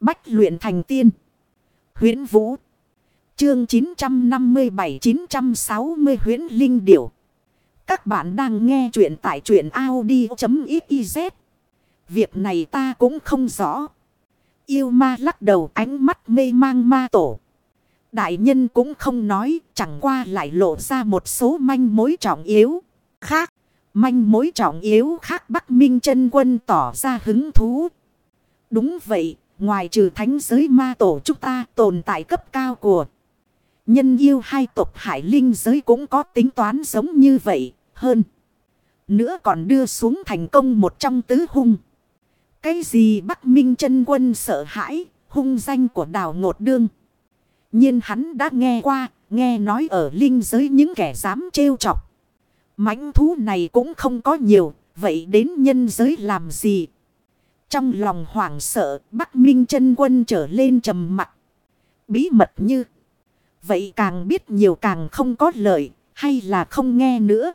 Bách luyện thành tiên. huyễn Vũ. Chương 957-960 huyễn Linh Điểu. Các bạn đang nghe truyện tại truyện Audi.xyz. Việc này ta cũng không rõ. Yêu ma lắc đầu ánh mắt mê mang ma tổ. Đại nhân cũng không nói, chẳng qua lại lộ ra một số manh mối trọng yếu. Khác, manh mối trọng yếu khác Bắc Minh chân quân tỏ ra hứng thú. Đúng vậy, ngoài trừ thánh giới ma tổ chúng ta tồn tại cấp cao của. Nhân yêu hai tộc hải linh giới cũng có tính toán giống như vậy, hơn. Nữa còn đưa xuống thành công một trong tứ hung. Cái gì Bắc Minh chân quân sợ hãi, hung danh của đào ngột đương nhiên hắn đã nghe qua, nghe nói ở linh giới những kẻ dám trêu chọc. mãnh thú này cũng không có nhiều, vậy đến nhân giới làm gì? Trong lòng hoảng sợ, Bắc Minh chân quân trở lên trầm mặc. Bí mật như. Vậy càng biết nhiều càng không có lợi, hay là không nghe nữa.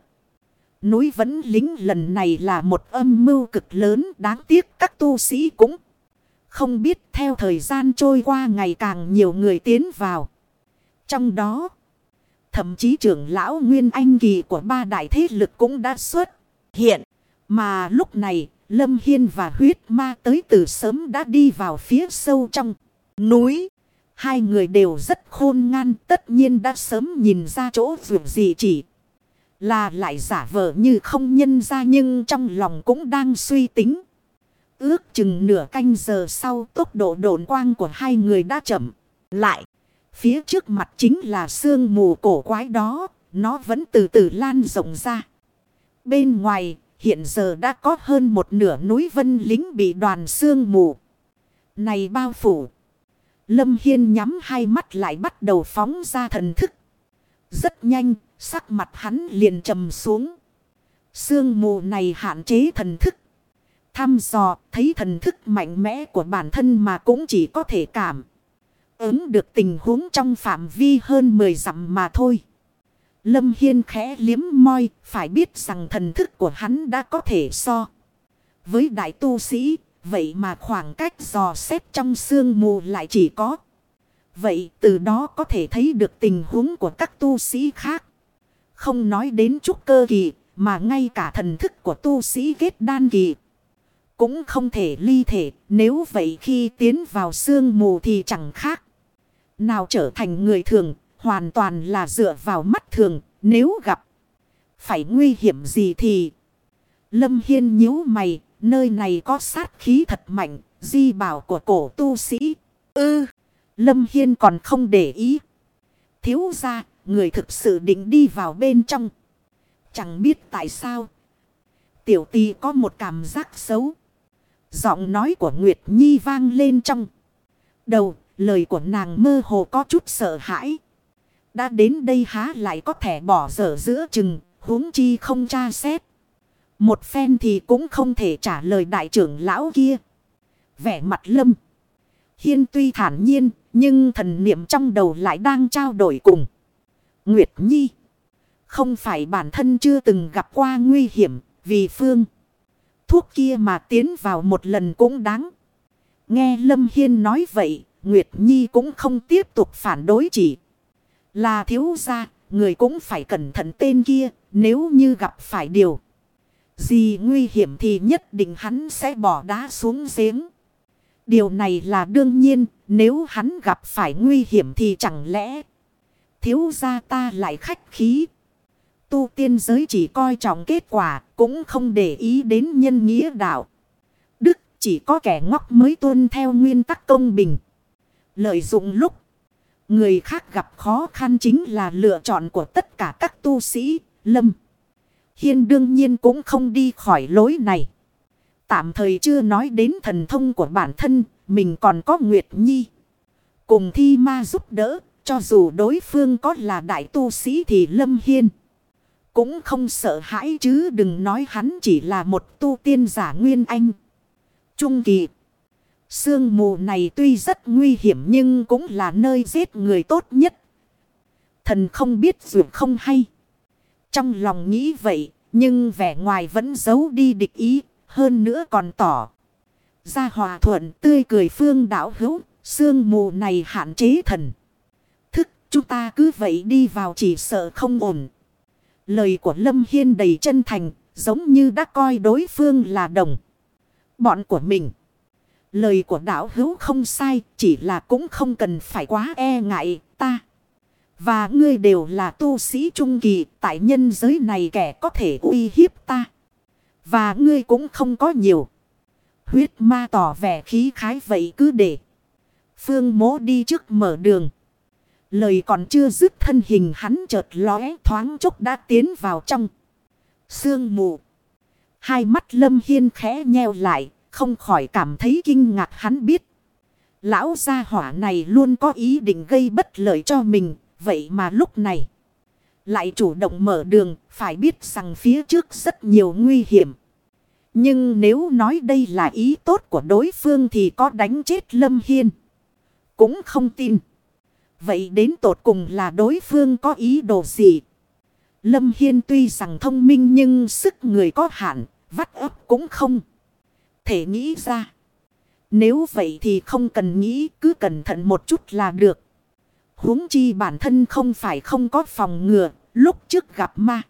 Núi vẫn lính lần này là một âm mưu cực lớn đáng tiếc các tu sĩ cũng không biết theo thời gian trôi qua ngày càng nhiều người tiến vào. Trong đó, thậm chí trưởng lão Nguyên Anh Kỳ của ba đại thế lực cũng đã xuất hiện. Mà lúc này, Lâm Hiên và huyết ma tới từ sớm đã đi vào phía sâu trong núi. Hai người đều rất khôn ngoan tất nhiên đã sớm nhìn ra chỗ vượt gì chỉ. Là lại giả vờ như không nhân ra nhưng trong lòng cũng đang suy tính. Ước chừng nửa canh giờ sau tốc độ đồn quang của hai người đã chậm lại. Phía trước mặt chính là sương mù cổ quái đó, nó vẫn từ từ lan rộng ra. Bên ngoài, hiện giờ đã có hơn một nửa núi vân lính bị đoàn sương mù. Này bao phủ. Lâm Hiên nhắm hai mắt lại bắt đầu phóng ra thần thức. Rất nhanh, sắc mặt hắn liền trầm xuống. Sương mù này hạn chế thần thức thăm dò, thấy thần thức mạnh mẽ của bản thân mà cũng chỉ có thể cảm. Ứng được tình huống trong phạm vi hơn 10 dặm mà thôi. Lâm Hiên khẽ liếm môi, phải biết rằng thần thức của hắn đã có thể so. Với đại tu sĩ, vậy mà khoảng cách dò xét trong sương mù lại chỉ có. Vậy từ đó có thể thấy được tình huống của các tu sĩ khác. Không nói đến chút cơ kỳ, mà ngay cả thần thức của tu sĩ kết đan kỳ. Cũng không thể ly thể, nếu vậy khi tiến vào sương mù thì chẳng khác. Nào trở thành người thường, hoàn toàn là dựa vào mắt thường, nếu gặp. Phải nguy hiểm gì thì... Lâm Hiên nhíu mày, nơi này có sát khí thật mạnh, di bảo của cổ tu sĩ. Ư, Lâm Hiên còn không để ý. Thiếu ra, người thực sự định đi vào bên trong. Chẳng biết tại sao. Tiểu tì có một cảm giác xấu. Giọng nói của Nguyệt Nhi vang lên trong. Đầu, lời của nàng mơ hồ có chút sợ hãi. Đã đến đây há lại có thể bỏ dở giữa chừng, huống chi không tra xét. Một phen thì cũng không thể trả lời đại trưởng lão kia. Vẻ mặt lâm. Hiên tuy thản nhiên, nhưng thần niệm trong đầu lại đang trao đổi cùng. Nguyệt Nhi. Không phải bản thân chưa từng gặp qua nguy hiểm, vì phương. Thuốc kia mà tiến vào một lần cũng đáng. Nghe Lâm Hiên nói vậy, Nguyệt Nhi cũng không tiếp tục phản đối chỉ. Là thiếu gia, người cũng phải cẩn thận tên kia, nếu như gặp phải điều. Gì nguy hiểm thì nhất định hắn sẽ bỏ đá xuống giếng. Điều này là đương nhiên, nếu hắn gặp phải nguy hiểm thì chẳng lẽ thiếu gia ta lại khách khí tu tiên giới chỉ coi trọng kết quả, cũng không để ý đến nhân nghĩa đạo. Đức chỉ có kẻ ngốc mới tuân theo nguyên tắc công bình. Lợi dụng lúc người khác gặp khó khăn chính là lựa chọn của tất cả các tu sĩ, lâm. Hiên đương nhiên cũng không đi khỏi lối này. Tạm thời chưa nói đến thần thông của bản thân, mình còn có Nguyệt Nhi. Cùng thi ma giúp đỡ, cho dù đối phương có là đại tu sĩ thì Lâm Hiên. Cũng không sợ hãi chứ đừng nói hắn chỉ là một tu tiên giả nguyên anh. Trung kỳ. Sương mù này tuy rất nguy hiểm nhưng cũng là nơi giết người tốt nhất. Thần không biết dù không hay. Trong lòng nghĩ vậy, nhưng vẻ ngoài vẫn giấu đi địch ý, hơn nữa còn tỏ. ra hòa thuận tươi cười phương đảo hữu. Sương mù này hạn chế thần. Thức chúng ta cứ vậy đi vào chỉ sợ không ổn. Lời của Lâm Hiên đầy chân thành. Giống như đã coi đối phương là đồng. Bọn của mình. Lời của đảo hữu không sai. Chỉ là cũng không cần phải quá e ngại, ta. Và ngươi đều là tu sĩ trung kỳ. Tại nhân giới này kẻ có thể uy hiếp ta. Và ngươi cũng không có nhiều. Huyết ma tỏ vẻ khí khái vậy cứ để. Phương mố đi trước mở đường. Lời còn chưa dứt thân hình hắn chợt lóe thoáng chốc đã tiến vào trong. Sương mù. Hai mắt lâm hiên khẽ nheo lại. Không khỏi cảm thấy kinh ngạc hắn biết. Lão gia hỏa này luôn có ý định gây bất lợi cho mình. Vậy mà lúc này. Lại chủ động mở đường. Phải biết rằng phía trước rất nhiều nguy hiểm. Nhưng nếu nói đây là ý tốt của đối phương thì có đánh chết Lâm Hiên. Cũng không tin. Vậy đến tột cùng là đối phương có ý đồ gì? Lâm Hiên tuy rằng thông minh nhưng sức người có hạn, vắt ấp cũng không. Thể nghĩ ra. Nếu vậy thì không cần nghĩ, cứ cẩn thận một chút là được. huống chi bản thân không phải không có phòng ngừa, lúc trước gặp ma.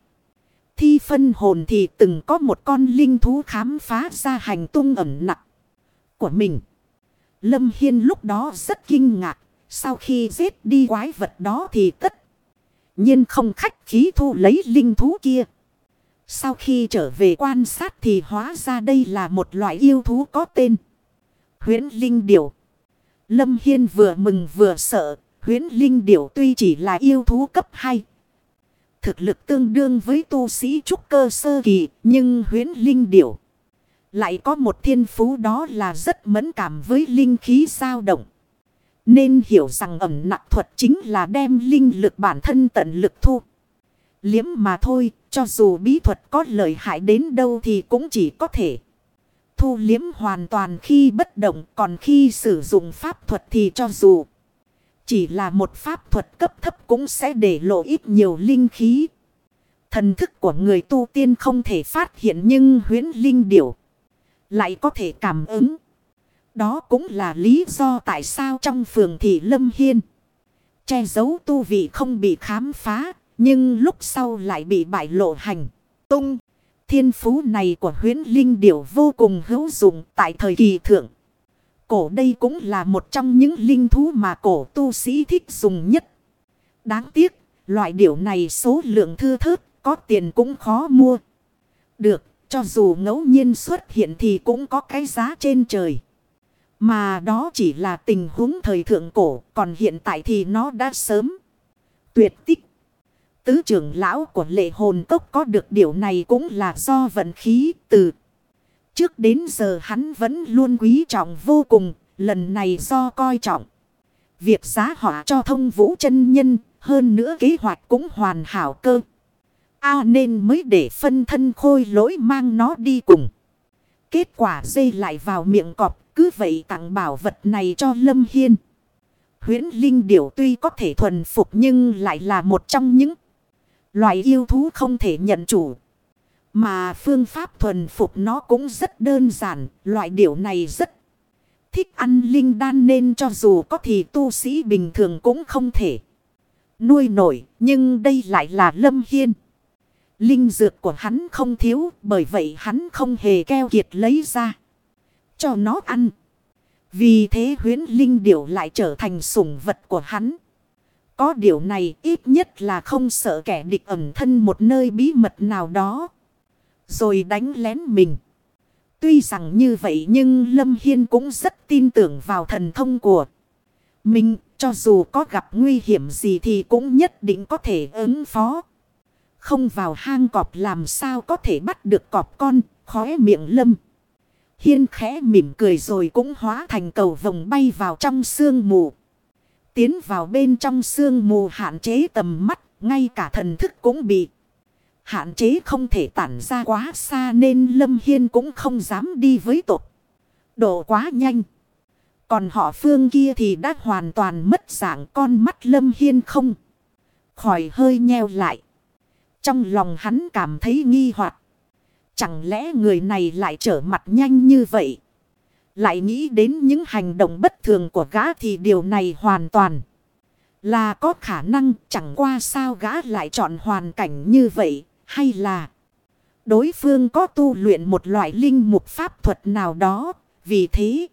Thi phân hồn thì từng có một con linh thú khám phá ra hành tung ẩn nặng của mình. Lâm Hiên lúc đó rất kinh ngạc. Sau khi giết đi quái vật đó thì tất nhiên không khách khí thu lấy linh thú kia. Sau khi trở về quan sát thì hóa ra đây là một loại yêu thú có tên. Huyến Linh Điểu. Lâm Hiên vừa mừng vừa sợ. Huyến Linh Điểu tuy chỉ là yêu thú cấp 2 thực lực tương đương với tu sĩ trúc cơ sơ kỳ, nhưng huyến linh điểu. Lại có một thiên phú đó là rất mẫn cảm với linh khí dao động. Nên hiểu rằng ẩm nặng thuật chính là đem linh lực bản thân tận lực thu. Liếm mà thôi, cho dù bí thuật có lợi hại đến đâu thì cũng chỉ có thể thu liếm hoàn toàn khi bất động. Còn khi sử dụng pháp thuật thì cho dù chỉ là một pháp thuật cấp thấp cũng sẽ để lộ ít nhiều linh khí. Thần thức của người tu tiên không thể phát hiện nhưng huyến linh điểu lại có thể cảm ứng. Đó cũng là lý do tại sao trong phường thị Lâm Hiên che giấu tu vị không bị khám phá nhưng lúc sau lại bị bại lộ hành tung. Thiên phú này của huyến linh điểu vô cùng hữu dụng tại thời kỳ thượng. Cổ đây cũng là một trong những linh thú mà cổ tu sĩ thích dùng nhất. Đáng tiếc, loại điểu này số lượng thưa thớt, có tiền cũng khó mua. Được, cho dù ngẫu nhiên xuất hiện thì cũng có cái giá trên trời. Mà đó chỉ là tình huống thời thượng cổ, còn hiện tại thì nó đã sớm. Tuyệt tích. Tứ trưởng lão của lệ hồn cốc có được điều này cũng là do vận khí từ Trước đến giờ hắn vẫn luôn quý trọng vô cùng, lần này do coi trọng. Việc giá họa cho thông vũ chân nhân, hơn nữa kế hoạch cũng hoàn hảo cơ. A nên mới để phân thân khôi lỗi mang nó đi cùng. Kết quả dây lại vào miệng cọp, cứ vậy tặng bảo vật này cho Lâm Hiên. Huyễn Linh Điểu tuy có thể thuần phục nhưng lại là một trong những loại yêu thú không thể nhận chủ. Mà phương pháp thuần phục nó cũng rất đơn giản, loại điểu này rất thích ăn linh đan nên cho dù có thì tu sĩ bình thường cũng không thể nuôi nổi, nhưng đây lại là Lâm Hiên. Linh dược của hắn không thiếu, bởi vậy hắn không hề keo kiệt lấy ra cho nó ăn. Vì thế huyến linh điểu lại trở thành sủng vật của hắn. Có điều này ít nhất là không sợ kẻ địch ẩn thân một nơi bí mật nào đó. Rồi đánh lén mình. Tuy rằng như vậy nhưng Lâm Hiên cũng rất tin tưởng vào thần thông của mình. Cho dù có gặp nguy hiểm gì thì cũng nhất định có thể ứng phó. Không vào hang cọp làm sao có thể bắt được cọp con, khóe miệng Lâm. Hiên khẽ mỉm cười rồi cũng hóa thành cầu vồng bay vào trong sương mù. Tiến vào bên trong sương mù hạn chế tầm mắt, ngay cả thần thức cũng bị hạn chế không thể tản ra quá xa nên Lâm Hiên cũng không dám đi với tục. Độ quá nhanh. Còn họ phương kia thì đã hoàn toàn mất dạng con mắt Lâm Hiên không. Khỏi hơi nheo lại. Trong lòng hắn cảm thấy nghi hoặc Chẳng lẽ người này lại trở mặt nhanh như vậy? Lại nghĩ đến những hành động bất thường của gã thì điều này hoàn toàn là có khả năng chẳng qua sao gã lại chọn hoàn cảnh như vậy hay là đối phương có tu luyện một loại linh mục pháp thuật nào đó vì thế,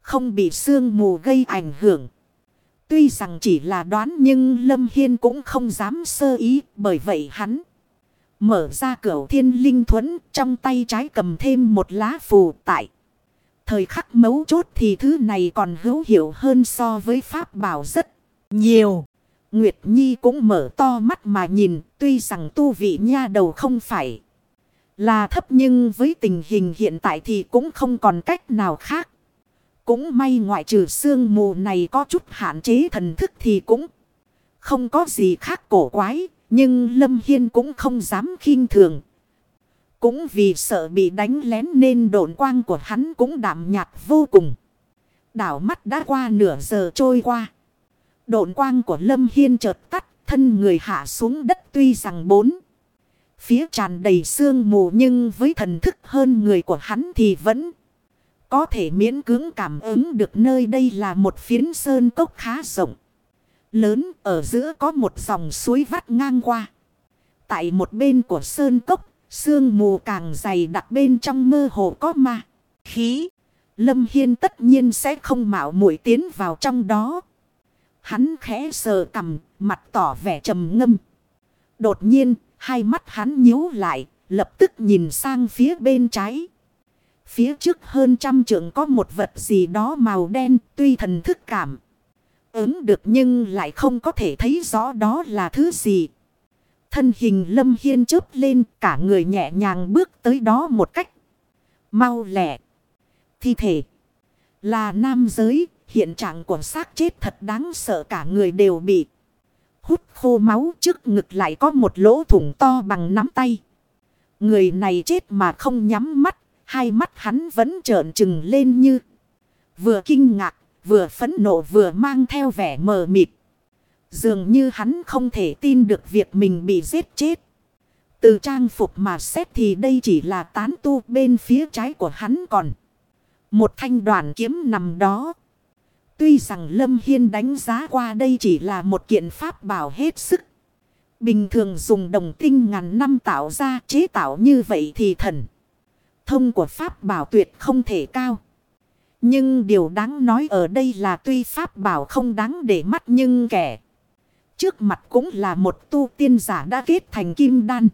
không bị sương mù gây ảnh hưởng. Tuy rằng chỉ là đoán nhưng Lâm Hiên cũng không dám sơ ý bởi vậy hắn mở ra cửa thiên linh thuẫn, trong tay trái cầm thêm một lá phù tại. Thời khắc mấu chốt thì thứ này còn hữu hiệu hơn so với pháp bảo rất nhiều. Nguyệt Nhi cũng mở to mắt mà nhìn, tuy rằng tu vị nha đầu không phải là thấp nhưng với tình hình hiện tại thì cũng không còn cách nào khác. Cũng may ngoại trừ sương mù này có chút hạn chế thần thức thì cũng không có gì khác cổ quái, nhưng Lâm Hiên cũng không dám khinh thường. Cũng vì sợ bị đánh lén nên độn quang của hắn cũng đạm nhạt vô cùng. Đảo mắt đã qua nửa giờ trôi qua. Độn quang của Lâm Hiên chợt tắt, thân người hạ xuống đất tuy rằng bốn. Phía tràn đầy sương mù nhưng với thần thức hơn người của hắn thì vẫn có thể miễn cưỡng cảm ứng được nơi đây là một phiến sơn cốc khá rộng. Lớn ở giữa có một dòng suối vắt ngang qua. Tại một bên của sơn cốc, sương mù càng dày đặc bên trong mơ hồ có ma. Khí, Lâm Hiên tất nhiên sẽ không mạo muội tiến vào trong đó. Hắn khẽ sờ cầm, mặt tỏ vẻ trầm ngâm. Đột nhiên, hai mắt hắn nhíu lại, lập tức nhìn sang phía bên trái. Phía trước hơn trăm trượng có một vật gì đó màu đen, tuy thần thức cảm. Ứng được nhưng lại không có thể thấy rõ đó là thứ gì. Thân hình lâm hiên chớp lên, cả người nhẹ nhàng bước tới đó một cách. Mau lẹ. Thi thể. Là nam giới, Hiện trạng của xác chết thật đáng sợ cả người đều bị hút khô máu trước ngực lại có một lỗ thủng to bằng nắm tay. Người này chết mà không nhắm mắt, hai mắt hắn vẫn trợn trừng lên như vừa kinh ngạc, vừa phẫn nộ vừa mang theo vẻ mờ mịt. Dường như hắn không thể tin được việc mình bị giết chết. Từ trang phục mà xét thì đây chỉ là tán tu bên phía trái của hắn còn. Một thanh đoàn kiếm nằm đó. Tuy rằng Lâm Hiên đánh giá qua đây chỉ là một kiện pháp bảo hết sức. Bình thường dùng đồng tinh ngàn năm tạo ra chế tạo như vậy thì thần. Thông của pháp bảo tuyệt không thể cao. Nhưng điều đáng nói ở đây là tuy pháp bảo không đáng để mắt nhưng kẻ. Trước mặt cũng là một tu tiên giả đã kết thành kim đan.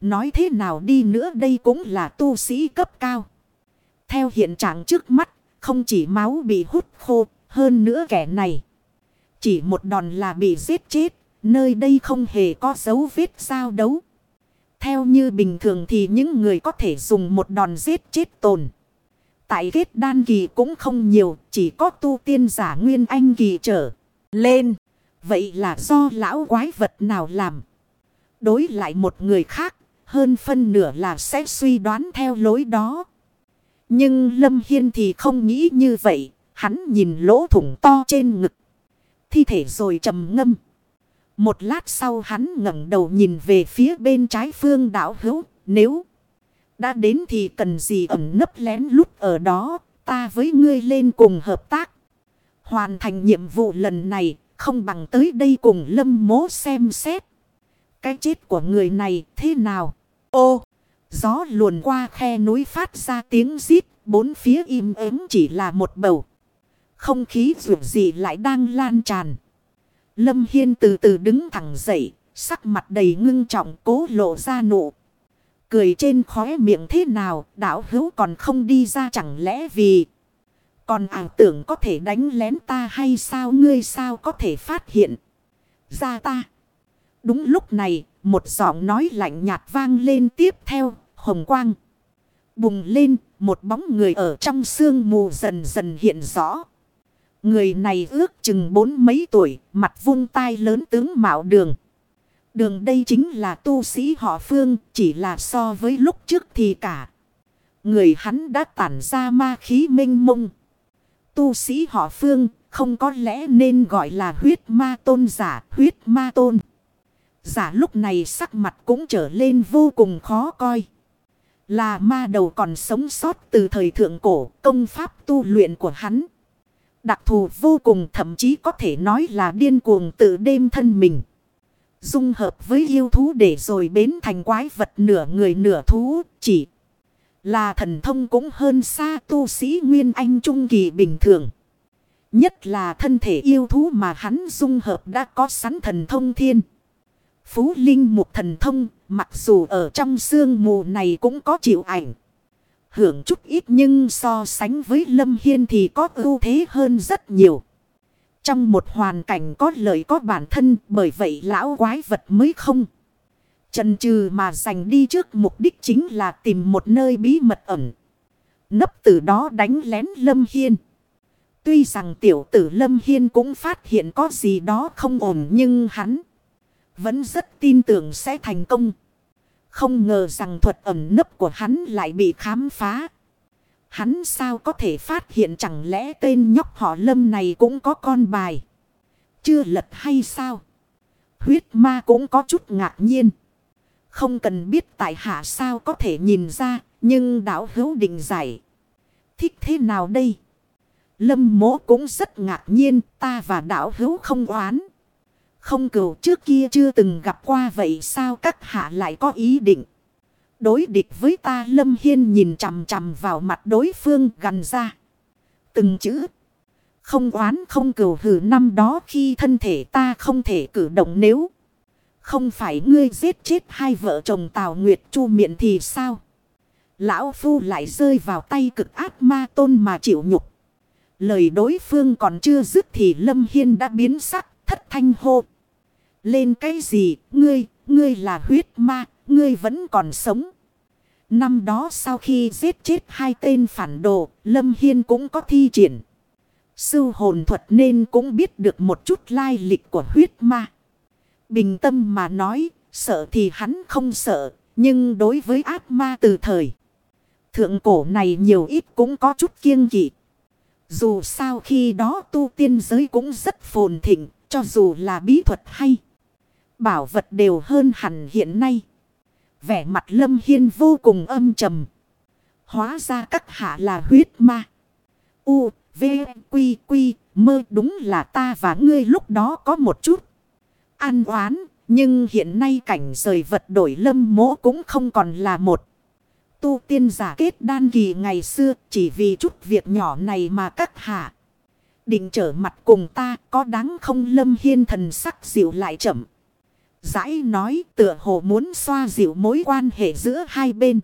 Nói thế nào đi nữa đây cũng là tu sĩ cấp cao. Theo hiện trạng trước mắt không chỉ máu bị hút khô, hơn nữa kẻ này. Chỉ một đòn là bị giết chết, nơi đây không hề có dấu vết sao đấu. Theo như bình thường thì những người có thể dùng một đòn giết chết tồn. Tại kết đan kỳ cũng không nhiều, chỉ có tu tiên giả nguyên anh kỳ trở lên. Vậy là do lão quái vật nào làm? Đối lại một người khác, hơn phân nửa là sẽ suy đoán theo lối đó. Nhưng Lâm Hiên thì không nghĩ như vậy. Hắn nhìn lỗ thủng to trên ngực. Thi thể rồi trầm ngâm. Một lát sau hắn ngẩng đầu nhìn về phía bên trái phương đảo hữu. Nếu đã đến thì cần gì ẩn nấp lén lút ở đó. Ta với ngươi lên cùng hợp tác. Hoàn thành nhiệm vụ lần này. Không bằng tới đây cùng lâm mố xem xét. Cái chết của người này thế nào? Ô! Gió luồn qua khe núi phát ra tiếng rít, bốn phía im ắng chỉ là một bầu. Không khí dù gì lại đang lan tràn. Lâm Hiên từ từ đứng thẳng dậy, sắc mặt đầy ngưng trọng cố lộ ra nụ. Cười trên khóe miệng thế nào, đảo hữu còn không đi ra chẳng lẽ vì... Còn ảo tưởng có thể đánh lén ta hay sao ngươi sao có thể phát hiện ra ta. Đúng lúc này, một giọng nói lạnh nhạt vang lên tiếp theo, hồng quang. Bùng lên, một bóng người ở trong sương mù dần dần hiện rõ. Người này ước chừng bốn mấy tuổi, mặt vung tai lớn tướng mạo đường. Đường đây chính là tu sĩ họ phương, chỉ là so với lúc trước thì cả. Người hắn đã tản ra ma khí minh mông. Tu sĩ họ phương, không có lẽ nên gọi là huyết ma tôn giả, huyết ma tôn. Giả lúc này sắc mặt cũng trở lên vô cùng khó coi. Là ma đầu còn sống sót từ thời thượng cổ công pháp tu luyện của hắn. Đặc thù vô cùng thậm chí có thể nói là điên cuồng tự đêm thân mình. Dung hợp với yêu thú để rồi biến thành quái vật nửa người nửa thú chỉ là thần thông cũng hơn xa tu sĩ Nguyên Anh Trung Kỳ bình thường. Nhất là thân thể yêu thú mà hắn dung hợp đã có sẵn thần thông thiên. Phú Linh một thần thông, mặc dù ở trong sương mù này cũng có chịu ảnh. Hưởng chút ít nhưng so sánh với Lâm Hiên thì có ưu thế hơn rất nhiều. Trong một hoàn cảnh có lợi có bản thân bởi vậy lão quái vật mới không. Trần trừ mà giành đi trước mục đích chính là tìm một nơi bí mật ẩn. Nấp từ đó đánh lén Lâm Hiên. Tuy rằng tiểu tử Lâm Hiên cũng phát hiện có gì đó không ổn nhưng hắn vẫn rất tin tưởng sẽ thành công. Không ngờ rằng thuật ẩn nấp của hắn lại bị khám phá. Hắn sao có thể phát hiện chẳng lẽ tên nhóc họ Lâm này cũng có con bài. Chưa lật hay sao? Huyết ma cũng có chút ngạc nhiên. Không cần biết tại hạ sao có thể nhìn ra, nhưng đảo hữu định giải. Thích thế nào đây? Lâm mố cũng rất ngạc nhiên, ta và đảo hữu không oán. Không cửu trước kia chưa từng gặp qua vậy sao các hạ lại có ý định. Đối địch với ta Lâm Hiên nhìn chằm chằm vào mặt đối phương gần ra. Từng chữ. Không oán không cửu hử năm đó khi thân thể ta không thể cử động nếu. Không phải ngươi giết chết hai vợ chồng Tào Nguyệt Chu miệng thì sao? Lão Phu lại rơi vào tay cực ác ma tôn mà chịu nhục. Lời đối phương còn chưa dứt thì Lâm Hiên đã biến sắc thất thanh hô. Lên cái gì, ngươi, ngươi là huyết ma, ngươi vẫn còn sống. Năm đó sau khi giết chết hai tên phản đồ, Lâm Hiên cũng có thi triển. Sư hồn thuật nên cũng biết được một chút lai lịch của huyết ma. Bình tâm mà nói, sợ thì hắn không sợ, nhưng đối với ác ma từ thời. Thượng cổ này nhiều ít cũng có chút kiêng kỵ. Dù sao khi đó tu tiên giới cũng rất phồn thịnh, cho dù là bí thuật hay. Bảo vật đều hơn hẳn hiện nay. Vẻ mặt lâm hiên vô cùng âm trầm. Hóa ra các hạ là huyết ma. U, V, Quy, Quy, mơ đúng là ta và ngươi lúc đó có một chút. An oán, nhưng hiện nay cảnh rời vật đổi lâm mỗ cũng không còn là một. Tu tiên giả kết đan kỳ ngày xưa chỉ vì chút việc nhỏ này mà các hạ. Định trở mặt cùng ta có đáng không lâm hiên thần sắc dịu lại chậm. Giải nói tựa hồ muốn xoa dịu mối quan hệ giữa hai bên.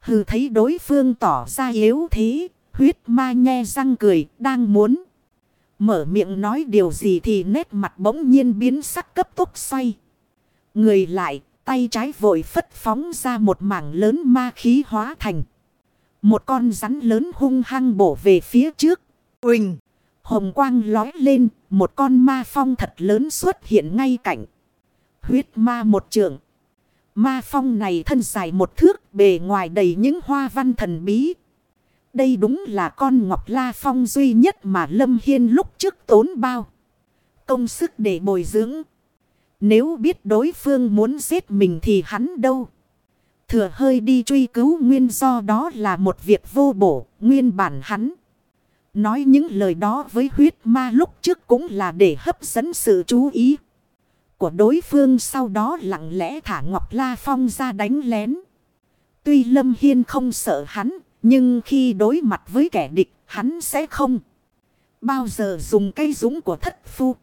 Hừ thấy đối phương tỏ ra yếu thế, huyết ma nhe răng cười, đang muốn. Mở miệng nói điều gì thì nét mặt bỗng nhiên biến sắc cấp tốc xoay. Người lại, tay trái vội phất phóng ra một mảng lớn ma khí hóa thành. Một con rắn lớn hung hăng bổ về phía trước. Quỳnh! Hồng quang lói lên, một con ma phong thật lớn xuất hiện ngay cạnh. Huyết ma một trường. Ma phong này thân dài một thước, bề ngoài đầy những hoa văn thần bí. Đây đúng là con Ngọc La Phong duy nhất mà Lâm Hiên lúc trước tốn bao. Công sức để bồi dưỡng. Nếu biết đối phương muốn giết mình thì hắn đâu. Thừa hơi đi truy cứu nguyên do đó là một việc vô bổ, nguyên bản hắn. Nói những lời đó với huyết ma lúc trước cũng là để hấp dẫn sự chú ý của đối phương sau đó lặng lẽ thả Ngọc La Phong ra đánh lén. Tuy Lâm Hiên không sợ hắn, nhưng khi đối mặt với kẻ địch, hắn sẽ không bao giờ dùng cây dũng của thất phu.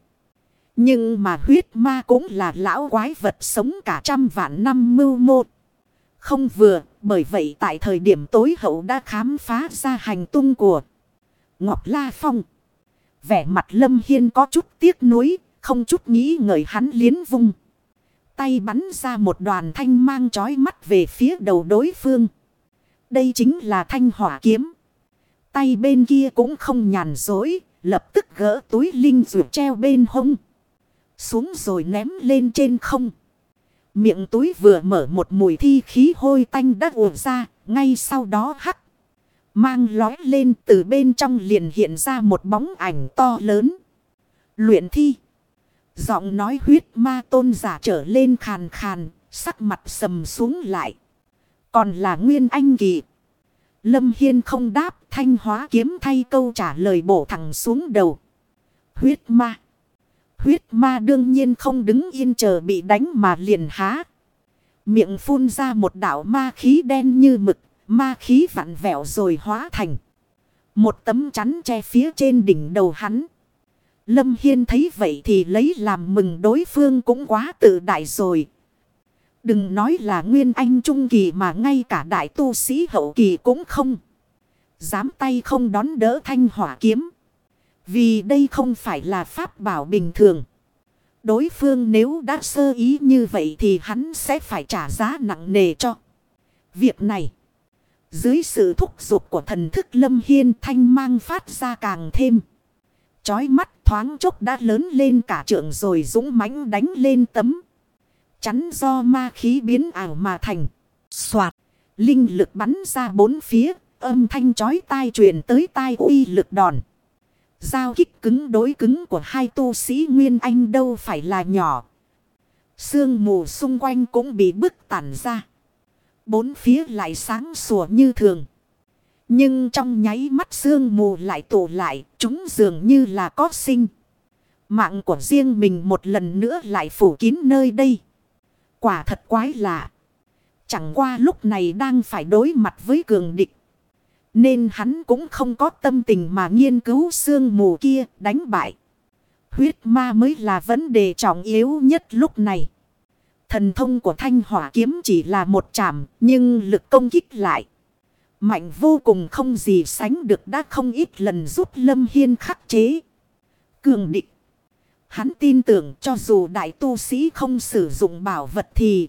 Nhưng mà huyết ma cũng là lão quái vật sống cả trăm vạn năm mưu một Không vừa, bởi vậy tại thời điểm tối hậu đã khám phá ra hành tung của Ngọc La Phong. Vẻ mặt Lâm Hiên có chút tiếc nuối, không chút nghĩ ngợi hắn liến vung. Tay bắn ra một đoàn thanh mang chói mắt về phía đầu đối phương. Đây chính là thanh hỏa kiếm. Tay bên kia cũng không nhàn dối, lập tức gỡ túi linh rượu treo bên hông. Xuống rồi ném lên trên không. Miệng túi vừa mở một mùi thi khí hôi tanh đã ùa ra, ngay sau đó hắc. Mang lói lên từ bên trong liền hiện ra một bóng ảnh to lớn. Luyện thi. Giọng nói huyết ma tôn giả trở lên khàn khàn, sắc mặt sầm xuống lại. Còn là nguyên anh kỳ. Lâm Hiên không đáp, thanh hóa kiếm thay câu trả lời bổ thẳng xuống đầu. Huyết ma. Huyết ma đương nhiên không đứng yên chờ bị đánh mà liền há. Miệng phun ra một đảo ma khí đen như mực. Ma khí vặn vẹo rồi hóa thành. Một tấm chắn che phía trên đỉnh đầu hắn. Lâm Hiên thấy vậy thì lấy làm mừng đối phương cũng quá tự đại rồi. Đừng nói là nguyên anh trung kỳ mà ngay cả đại tu sĩ hậu kỳ cũng không. Dám tay không đón đỡ thanh hỏa kiếm. Vì đây không phải là pháp bảo bình thường. Đối phương nếu đã sơ ý như vậy thì hắn sẽ phải trả giá nặng nề cho. Việc này. Dưới sự thúc giục của thần thức lâm hiên thanh mang phát ra càng thêm. Chói mắt thoáng chốc đã lớn lên cả trượng rồi dũng mãnh đánh lên tấm. Chắn do ma khí biến ảo mà thành. Xoạt. Linh lực bắn ra bốn phía. Âm thanh chói tai truyền tới tai uy lực đòn. Giao kích cứng đối cứng của hai tu sĩ Nguyên Anh đâu phải là nhỏ. Sương mù xung quanh cũng bị bức tản ra. Bốn phía lại sáng sủa như thường. Nhưng trong nháy mắt sương mù lại tụ lại, chúng dường như là có sinh. Mạng của riêng mình một lần nữa lại phủ kín nơi đây. Quả thật quái lạ. Chẳng qua lúc này đang phải đối mặt với cường địch. Nên hắn cũng không có tâm tình mà nghiên cứu xương mù kia đánh bại. Huyết ma mới là vấn đề trọng yếu nhất lúc này. Thần thông của thanh hỏa kiếm chỉ là một chạm nhưng lực công kích lại. Mạnh vô cùng không gì sánh được đã không ít lần giúp Lâm Hiên khắc chế. Cường địch. Hắn tin tưởng cho dù đại tu sĩ không sử dụng bảo vật thì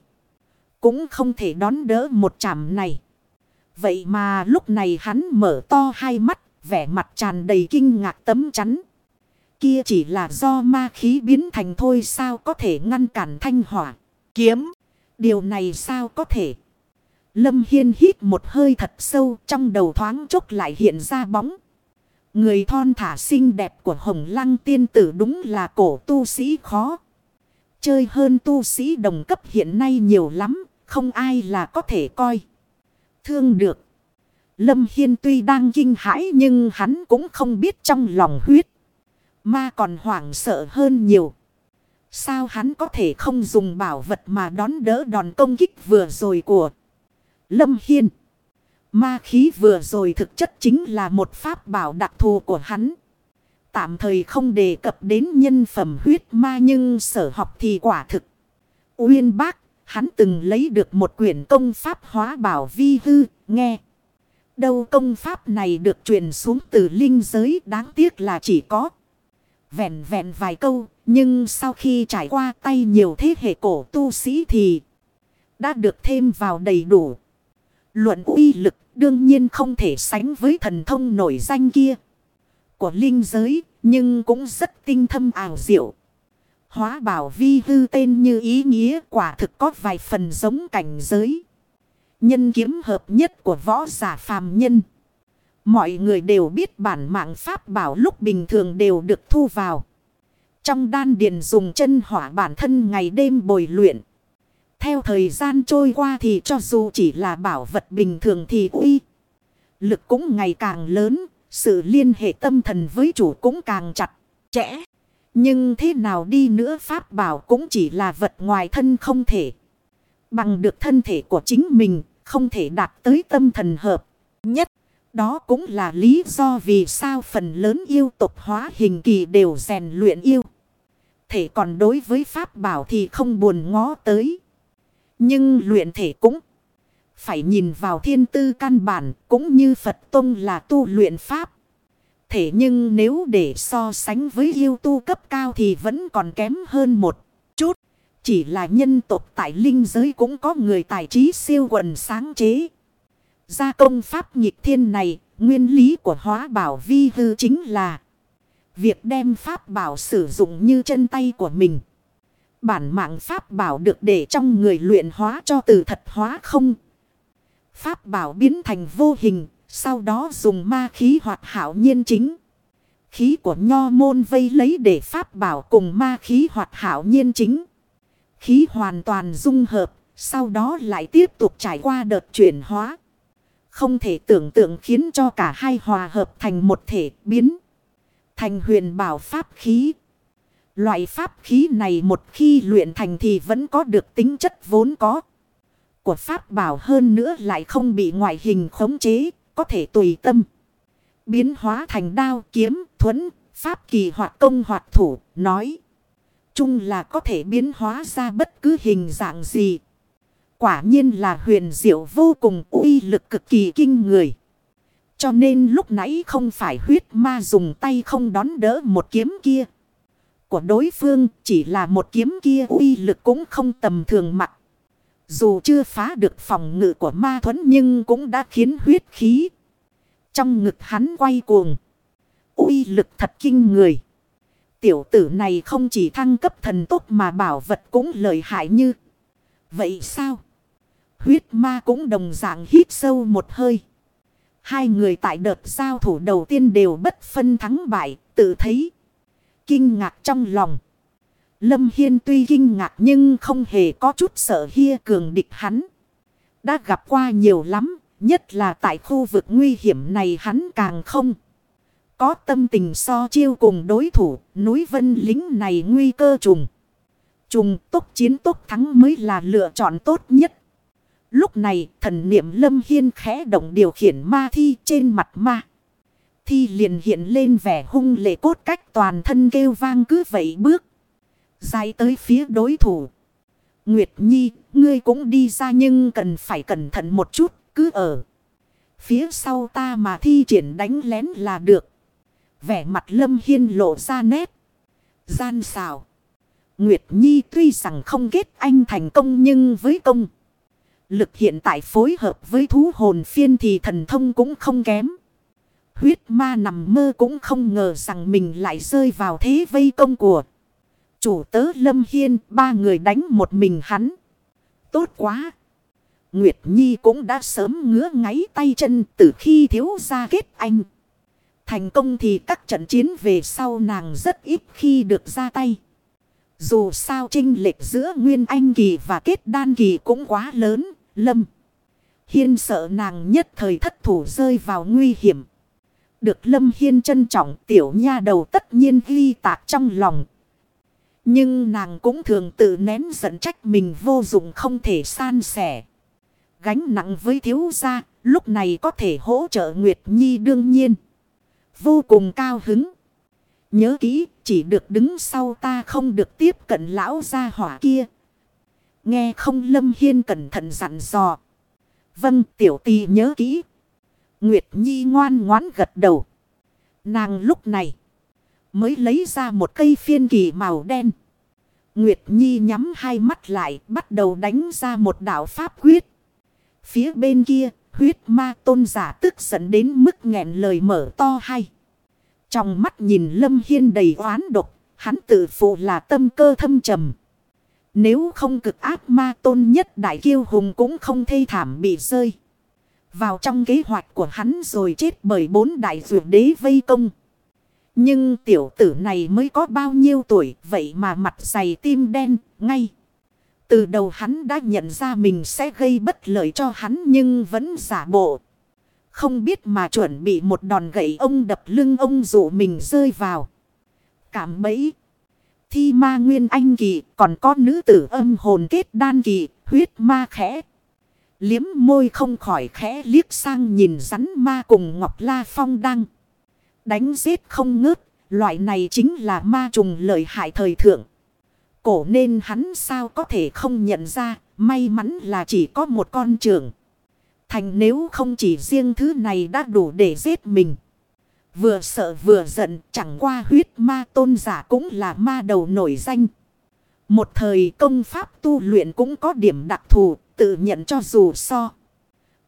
cũng không thể đón đỡ một chạm này. Vậy mà lúc này hắn mở to hai mắt, vẻ mặt tràn đầy kinh ngạc tấm chắn. Kia chỉ là do ma khí biến thành thôi sao có thể ngăn cản thanh hỏa, kiếm. Điều này sao có thể? Lâm Hiên hít một hơi thật sâu trong đầu thoáng chốc lại hiện ra bóng. Người thon thả xinh đẹp của Hồng Lăng tiên tử đúng là cổ tu sĩ khó. Chơi hơn tu sĩ đồng cấp hiện nay nhiều lắm, không ai là có thể coi. Thương được. Lâm Hiên tuy đang kinh hãi nhưng hắn cũng không biết trong lòng huyết. Ma còn hoảng sợ hơn nhiều. Sao hắn có thể không dùng bảo vật mà đón đỡ đòn công kích vừa rồi của Lâm Hiên? Ma khí vừa rồi thực chất chính là một pháp bảo đặc thù của hắn. Tạm thời không đề cập đến nhân phẩm huyết ma nhưng sở học thì quả thực. Uyên bác, hắn từng lấy được một quyển công pháp hóa bảo vi hư, nghe. Đâu công pháp này được truyền xuống từ linh giới đáng tiếc là chỉ có. Vẹn vẹn vài câu, nhưng sau khi trải qua tay nhiều thế hệ cổ tu sĩ thì đã được thêm vào đầy đủ. Luận uy lực đương nhiên không thể sánh với thần thông nổi danh kia của linh giới, nhưng cũng rất tinh thâm ảo diệu. Hóa bảo vi hư tên như ý nghĩa quả thực có vài phần giống cảnh giới. Nhân kiếm hợp nhất của võ giả phàm nhân. Mọi người đều biết bản mạng pháp bảo lúc bình thường đều được thu vào. Trong đan điền dùng chân hỏa bản thân ngày đêm bồi luyện. Theo thời gian trôi qua thì cho dù chỉ là bảo vật bình thường thì uy. Lực cũng ngày càng lớn, sự liên hệ tâm thần với chủ cũng càng chặt, chẽ. Nhưng thế nào đi nữa pháp bảo cũng chỉ là vật ngoài thân không thể. Bằng được thân thể của chính mình, không thể đạt tới tâm thần hợp nhất. Đó cũng là lý do vì sao phần lớn yêu tục hóa hình kỳ đều rèn luyện yêu. Thể còn đối với pháp bảo thì không buồn ngó tới. Nhưng luyện thể cũng phải nhìn vào thiên tư căn bản cũng như Phật Tông là tu luyện pháp. Thể nhưng nếu để so sánh với yêu tu cấp cao thì vẫn còn kém hơn một chút. Chỉ là nhân tộc tại linh giới cũng có người tài trí siêu quần sáng chế. Gia công pháp nhịp thiên này, nguyên lý của hóa bảo vi hư chính là việc đem pháp bảo sử dụng như chân tay của mình. Bản mạng pháp bảo được để trong người luyện hóa cho từ thật hóa không. Pháp bảo biến thành vô hình, sau đó dùng ma khí hoạt hảo nhiên chính. Khí của nho môn vây lấy để pháp bảo cùng ma khí hoạt hảo nhiên chính. Khí hoàn toàn dung hợp, Sau đó lại tiếp tục trải qua đợt chuyển hóa. Không thể tưởng tượng khiến cho cả hai hòa hợp thành một thể biến. Thành huyền bảo pháp khí. Loại pháp khí này một khi luyện thành thì vẫn có được tính chất vốn có. Của pháp bảo hơn nữa lại không bị ngoại hình khống chế, có thể tùy tâm. Biến hóa thành đao kiếm, thuẫn, pháp kỳ hoặc công hoặc thủ, nói. Chung là có thể biến hóa ra bất cứ hình dạng gì. Quả nhiên là huyền diệu vô cùng uy lực cực kỳ kinh người. Cho nên lúc nãy không phải huyết ma dùng tay không đón đỡ một kiếm kia. Của đối phương chỉ là một kiếm kia uy lực cũng không tầm thường mặt. Dù chưa phá được phòng ngự của ma thuẫn nhưng cũng đã khiến huyết khí. Trong ngực hắn quay cuồng. uy lực thật kinh người. Tiểu tử này không chỉ thăng cấp thần tốt mà bảo vật cũng lợi hại như. Vậy sao? Huyết ma cũng đồng dạng hít sâu một hơi. Hai người tại đợt giao thủ đầu tiên đều bất phân thắng bại, tự thấy. Kinh ngạc trong lòng. Lâm Hiên tuy kinh ngạc nhưng không hề có chút sợ hia cường địch hắn. Đã gặp qua nhiều lắm, nhất là tại khu vực nguy hiểm này hắn càng không. Có tâm tình so chiêu cùng đối thủ, núi vân lính này nguy cơ trùng. Trùng tốt chiến tốt thắng mới là lựa chọn tốt nhất. Lúc này thần niệm lâm hiên khẽ động điều khiển ma thi trên mặt ma. Thi liền hiện lên vẻ hung lệ cốt cách toàn thân kêu vang cứ vậy bước. Dài tới phía đối thủ. Nguyệt Nhi, ngươi cũng đi ra nhưng cần phải cẩn thận một chút, cứ ở. Phía sau ta mà thi triển đánh lén là được. Vẻ mặt Lâm Hiên lộ ra nét. Gian xào. Nguyệt Nhi tuy rằng không kết anh thành công nhưng với công. Lực hiện tại phối hợp với thú hồn phiên thì thần thông cũng không kém. Huyết ma nằm mơ cũng không ngờ rằng mình lại rơi vào thế vây công của. Chủ tớ Lâm Hiên ba người đánh một mình hắn. Tốt quá. Nguyệt Nhi cũng đã sớm ngứa ngáy tay chân từ khi thiếu ra kết anh. Thành công thì các trận chiến về sau nàng rất ít khi được ra tay. Dù sao trinh lệch giữa Nguyên Anh Kỳ và kết đan kỳ cũng quá lớn, Lâm. Hiên sợ nàng nhất thời thất thủ rơi vào nguy hiểm. Được Lâm Hiên trân trọng tiểu nha đầu tất nhiên ghi tạc trong lòng. Nhưng nàng cũng thường tự nén giận trách mình vô dụng không thể san sẻ. Gánh nặng với thiếu gia, lúc này có thể hỗ trợ Nguyệt Nhi đương nhiên. Vô cùng cao hứng. Nhớ kỹ, chỉ được đứng sau ta không được tiếp cận lão gia hỏa kia. Nghe không Lâm Hiên cẩn thận dặn dò. Vâng tiểu tì nhớ kỹ. Nguyệt Nhi ngoan ngoãn gật đầu. Nàng lúc này mới lấy ra một cây phiên kỳ màu đen. Nguyệt Nhi nhắm hai mắt lại bắt đầu đánh ra một đạo pháp quyết. Phía bên kia huyết ma tôn giả tức giận đến mức nghẹn lời mở to hay. Trong mắt nhìn Lâm Hiên đầy oán độc, hắn tự phụ là tâm cơ thâm trầm. Nếu không cực ác ma tôn nhất đại kiêu hùng cũng không thê thảm bị rơi. Vào trong kế hoạch của hắn rồi chết bởi bốn đại dược đế vây công. Nhưng tiểu tử này mới có bao nhiêu tuổi, vậy mà mặt dày tim đen, ngay. Từ đầu hắn đã nhận ra mình sẽ gây bất lợi cho hắn nhưng vẫn giả bộ. Không biết mà chuẩn bị một đòn gậy ông đập lưng ông dụ mình rơi vào. Cảm bẫy. Thi ma nguyên anh kỳ, còn có nữ tử âm hồn kết đan kỳ, huyết ma khẽ. Liếm môi không khỏi khẽ liếc sang nhìn rắn ma cùng Ngọc La Phong đăng. Đánh giết không ngớt. Loại này chính là ma trùng lợi hại thời thượng. Cổ nên hắn sao có thể không nhận ra. May mắn là chỉ có một con trường. Thành nếu không chỉ riêng thứ này đã đủ để giết mình. Vừa sợ vừa giận, chẳng qua huyết ma tôn giả cũng là ma đầu nổi danh. Một thời công pháp tu luyện cũng có điểm đặc thù tự nhận cho dù so.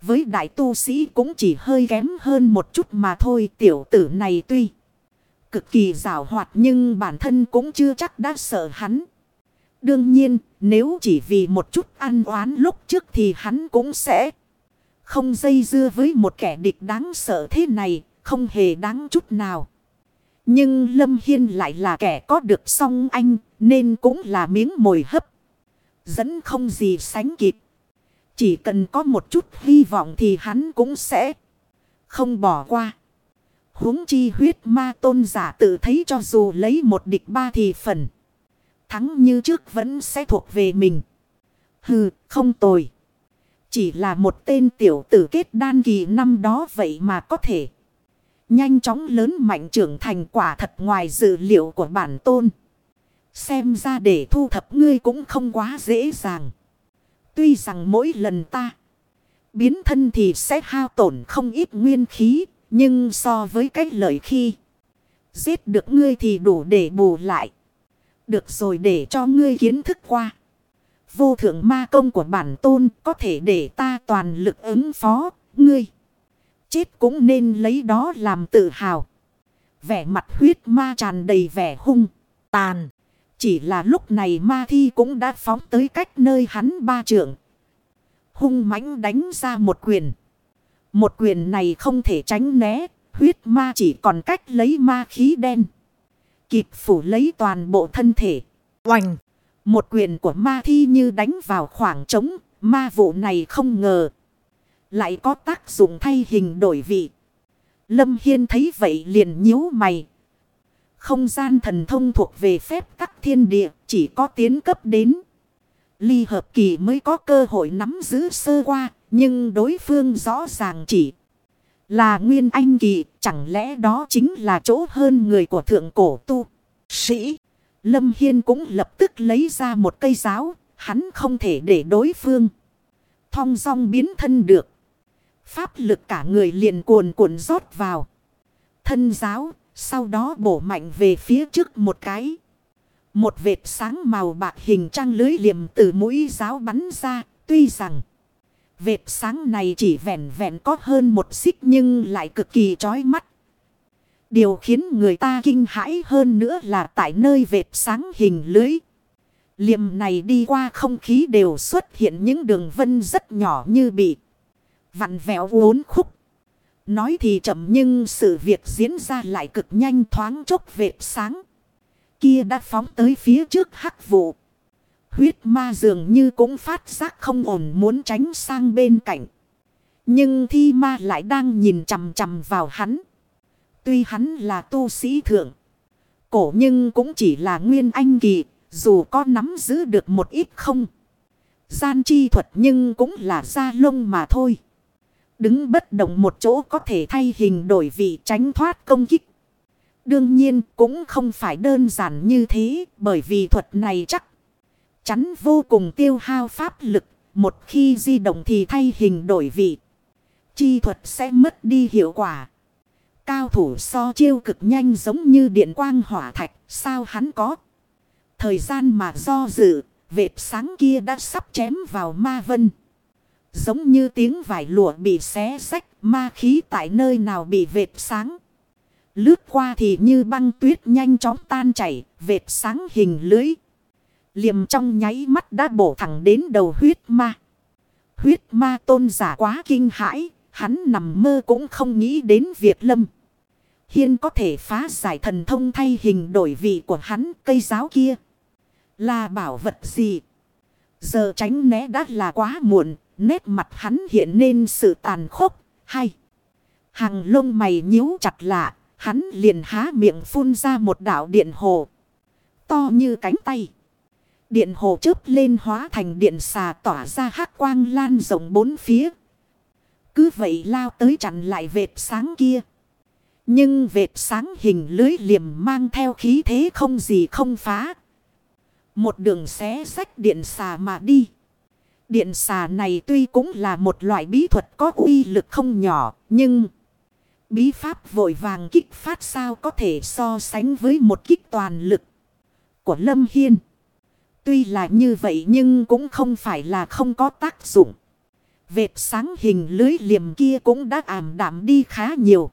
Với đại tu sĩ cũng chỉ hơi kém hơn một chút mà thôi tiểu tử này tuy cực kỳ rào hoạt nhưng bản thân cũng chưa chắc đã sợ hắn. Đương nhiên nếu chỉ vì một chút ăn oán lúc trước thì hắn cũng sẽ không dây dưa với một kẻ địch đáng sợ thế này, không hề đáng chút nào. Nhưng Lâm Hiên lại là kẻ có được song anh, nên cũng là miếng mồi hấp. Dẫn không gì sánh kịp. Chỉ cần có một chút hy vọng thì hắn cũng sẽ không bỏ qua. huống chi huyết ma tôn giả tự thấy cho dù lấy một địch ba thì phần. Thắng như trước vẫn sẽ thuộc về mình. Hừ, không tồi. Chỉ là một tên tiểu tử kết đan kỳ năm đó vậy mà có thể. Nhanh chóng lớn mạnh trưởng thành quả thật ngoài dự liệu của bản tôn. Xem ra để thu thập ngươi cũng không quá dễ dàng. Tuy rằng mỗi lần ta biến thân thì sẽ hao tổn không ít nguyên khí. Nhưng so với cách lợi khi giết được ngươi thì đủ để bù lại. Được rồi để cho ngươi kiến thức qua. Vô thượng ma công của bản tôn có thể để ta toàn lực ứng phó, ngươi. Chết cũng nên lấy đó làm tự hào. Vẻ mặt huyết ma tràn đầy vẻ hung, tàn. Chỉ là lúc này ma thi cũng đã phóng tới cách nơi hắn ba trượng. Hung mãnh đánh ra một quyền. Một quyền này không thể tránh né, huyết ma chỉ còn cách lấy ma khí đen. Kịp phủ lấy toàn bộ thân thể. Oành! Một quyền của ma thi như đánh vào khoảng trống, ma vụ này không ngờ. Lại có tác dụng thay hình đổi vị. Lâm Hiên thấy vậy liền nhíu mày. Không gian thần thông thuộc về phép các thiên địa, chỉ có tiến cấp đến. Ly hợp kỳ mới có cơ hội nắm giữ sơ qua, nhưng đối phương rõ ràng chỉ là nguyên anh kỳ, chẳng lẽ đó chính là chỗ hơn người của thượng cổ tu sĩ. Lâm Hiên cũng lập tức lấy ra một cây giáo. Hắn không thể để đối phương. Thong song biến thân được. Pháp lực cả người liền cuồn cuộn rót vào. Thân giáo. Sau đó bổ mạnh về phía trước một cái. Một vệt sáng màu bạc hình trang lưới liềm từ mũi giáo bắn ra. Tuy rằng. Vệt sáng này chỉ vẹn vẹn có hơn một xích nhưng lại cực kỳ chói mắt. Điều khiến người ta kinh hãi hơn nữa là tại nơi vệt sáng hình lưới. Liềm này đi qua không khí đều xuất hiện những đường vân rất nhỏ như bị vặn vẹo uốn khúc. Nói thì chậm nhưng sự việc diễn ra lại cực nhanh thoáng chốc vệt sáng. Kia đã phóng tới phía trước hắc vụ. Huyết ma dường như cũng phát giác không ổn muốn tránh sang bên cạnh. Nhưng thi ma lại đang nhìn chằm chằm vào hắn. Tuy hắn là tu sĩ thượng. Cổ nhưng cũng chỉ là nguyên anh kỳ. Dù có nắm giữ được một ít không. Gian chi thuật nhưng cũng là da lông mà thôi. Đứng bất động một chỗ có thể thay hình đổi vị tránh thoát công kích. Đương nhiên cũng không phải đơn giản như thế. Bởi vì thuật này chắc chắn vô cùng tiêu hao pháp lực. Một khi di động thì thay hình đổi vị. Chi thuật sẽ mất đi hiệu quả. Cao thủ so chiêu cực nhanh giống như điện quang hỏa thạch. Sao hắn có? Thời gian mà do dự. Vệt sáng kia đã sắp chém vào ma vân. Giống như tiếng vải lụa bị xé sách. Ma khí tại nơi nào bị vệt sáng. Lướt qua thì như băng tuyết nhanh chóng tan chảy. Vệt sáng hình lưới. Liềm trong nháy mắt đã bổ thẳng đến đầu huyết ma. Huyết ma tôn giả quá kinh hãi. Hắn nằm mơ cũng không nghĩ đến việc lâm. Hiên có thể phá giải thần thông thay hình đổi vị của hắn, cây giáo kia. Là bảo vật gì? Giờ tránh né đã là quá muộn. Nét mặt hắn hiện nên sự tàn khốc. Hay. Hàng lông mày nhíu chặt lạ. Hắn liền há miệng phun ra một đảo điện hồ. To như cánh tay. Điện hồ chớp lên hóa thành điện xà tỏa ra hắc quang lan rộng bốn phía. Cứ vậy lao tới chặn lại vệt sáng kia. Nhưng vệt sáng hình lưới liềm mang theo khí thế không gì không phá. Một đường xé sách điện xà mà đi. Điện xà này tuy cũng là một loại bí thuật có uy lực không nhỏ, nhưng bí pháp vội vàng kích phát sao có thể so sánh với một kích toàn lực của Lâm Hiên. Tuy là như vậy nhưng cũng không phải là không có tác dụng. Vệt sáng hình lưới liềm kia cũng đã ảm đạm đi khá nhiều.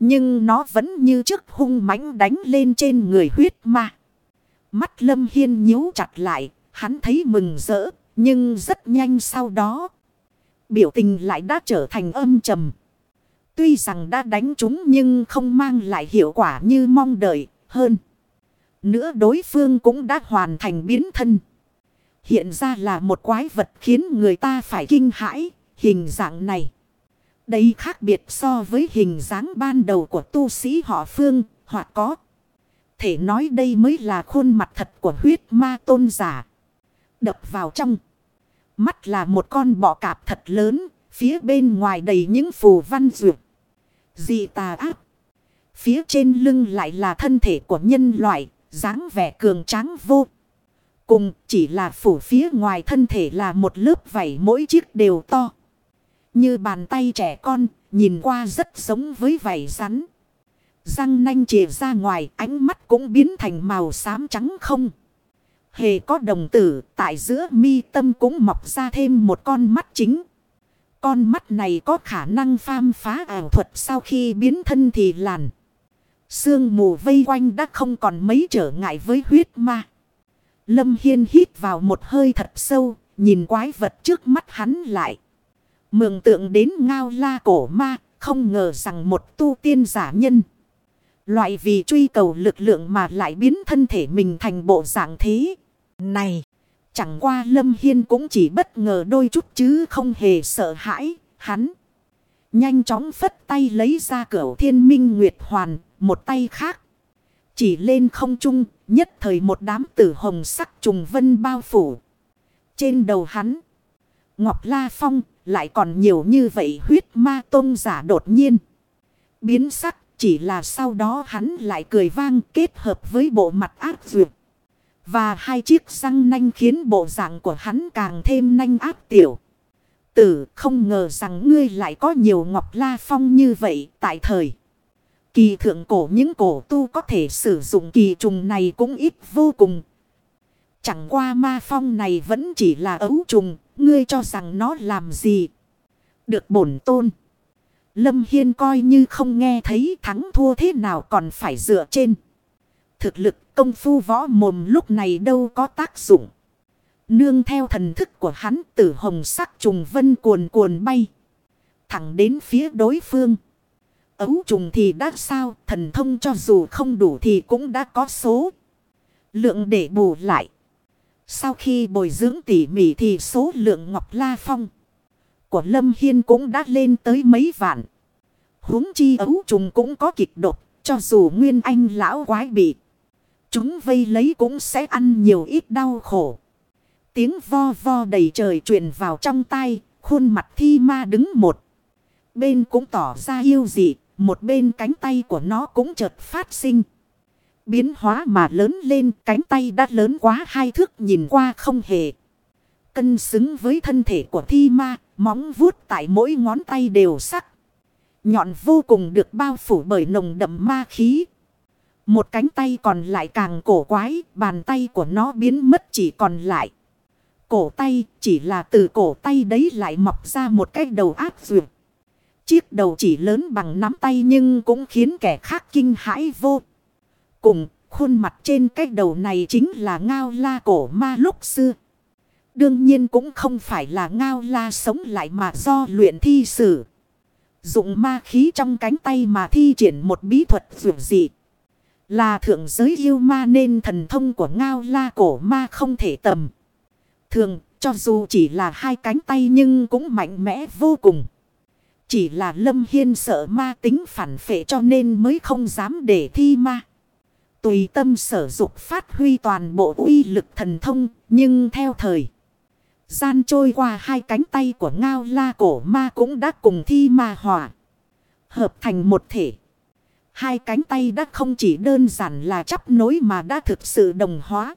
Nhưng nó vẫn như trước hung mãnh đánh lên trên người huyết ma. Mắt lâm hiên nhíu chặt lại, hắn thấy mừng rỡ, nhưng rất nhanh sau đó. Biểu tình lại đã trở thành âm trầm. Tuy rằng đã đánh chúng nhưng không mang lại hiệu quả như mong đợi, hơn. Nữa đối phương cũng đã hoàn thành biến thân. Hiện ra là một quái vật khiến người ta phải kinh hãi. Hình dạng này. Đây khác biệt so với hình dáng ban đầu của tu sĩ họ phương. Hoặc có. Thể nói đây mới là khuôn mặt thật của huyết ma tôn giả. Đập vào trong. Mắt là một con bọ cạp thật lớn. Phía bên ngoài đầy những phù văn rượu. Dị tà áp. Phía trên lưng lại là thân thể của nhân loại. dáng vẻ cường tráng vô. Cùng chỉ là phủ phía ngoài thân thể là một lớp vảy mỗi chiếc đều to. Như bàn tay trẻ con, nhìn qua rất giống với vảy rắn. Răng nanh chìa ra ngoài, ánh mắt cũng biến thành màu xám trắng không. Hề có đồng tử, tại giữa mi tâm cũng mọc ra thêm một con mắt chính. Con mắt này có khả năng pham phá ảo thuật sau khi biến thân thì làn. Sương mù vây quanh đã không còn mấy trở ngại với huyết ma. Lâm Hiên hít vào một hơi thật sâu, nhìn quái vật trước mắt hắn lại. Mường tượng đến ngao la cổ ma, không ngờ rằng một tu tiên giả nhân. Loại vì truy cầu lực lượng mà lại biến thân thể mình thành bộ dạng thế. Này, chẳng qua Lâm Hiên cũng chỉ bất ngờ đôi chút chứ không hề sợ hãi, hắn. Nhanh chóng phất tay lấy ra cửa thiên minh nguyệt hoàn, một tay khác. Chỉ lên không trung, nhất thời một đám tử hồng sắc trùng vân bao phủ. Trên đầu hắn, Ngọc La Phong lại còn nhiều như vậy huyết ma tôn giả đột nhiên. Biến sắc chỉ là sau đó hắn lại cười vang kết hợp với bộ mặt ác duyệt. Và hai chiếc răng nanh khiến bộ dạng của hắn càng thêm nanh áp tiểu. Tử không ngờ rằng ngươi lại có nhiều Ngọc La Phong như vậy tại thời. Kỳ thượng cổ những cổ tu có thể sử dụng kỳ trùng này cũng ít vô cùng. Chẳng qua ma phong này vẫn chỉ là ấu trùng, ngươi cho rằng nó làm gì. Được bổn tôn. Lâm Hiên coi như không nghe thấy thắng thua thế nào còn phải dựa trên. Thực lực công phu võ mồm lúc này đâu có tác dụng. Nương theo thần thức của hắn tử hồng sắc trùng vân cuồn cuồn bay. Thẳng đến phía đối phương. Ấu trùng thì đã sao, thần thông cho dù không đủ thì cũng đã có số. Lượng để bù lại. Sau khi bồi dưỡng tỉ mỉ thì số lượng ngọc la phong của Lâm Hiên cũng đã lên tới mấy vạn. huống chi ấu trùng cũng có kịch độc, cho dù nguyên anh lão quái bị. Chúng vây lấy cũng sẽ ăn nhiều ít đau khổ. Tiếng vo vo đầy trời truyền vào trong tay, khuôn mặt thi ma đứng một. Bên cũng tỏ ra yêu dị, một bên cánh tay của nó cũng chợt phát sinh. Biến hóa mà lớn lên cánh tay đã lớn quá hai thước nhìn qua không hề. Cân xứng với thân thể của thi ma, móng vuốt tại mỗi ngón tay đều sắc. Nhọn vô cùng được bao phủ bởi nồng đậm ma khí. Một cánh tay còn lại càng cổ quái, bàn tay của nó biến mất chỉ còn lại. Cổ tay chỉ là từ cổ tay đấy lại mọc ra một cái đầu áp dược. Chiếc đầu chỉ lớn bằng nắm tay nhưng cũng khiến kẻ khác kinh hãi vô. Cùng, khuôn mặt trên cái đầu này chính là ngao la cổ ma lúc xưa. Đương nhiên cũng không phải là ngao la sống lại mà do luyện thi sử. Dụng ma khí trong cánh tay mà thi triển một bí thuật dường dị. Là thượng giới yêu ma nên thần thông của ngao la cổ ma không thể tầm. Thường, cho dù chỉ là hai cánh tay nhưng cũng mạnh mẽ vô cùng. Chỉ là Lâm Hiên sợ ma tính phản phệ cho nên mới không dám để thi ma. Tùy tâm sở dục phát huy toàn bộ uy lực thần thông, nhưng theo thời. Gian trôi qua hai cánh tay của ngao la cổ ma cũng đã cùng thi ma hòa. Hợp thành một thể. Hai cánh tay đã không chỉ đơn giản là chấp nối mà đã thực sự đồng hóa.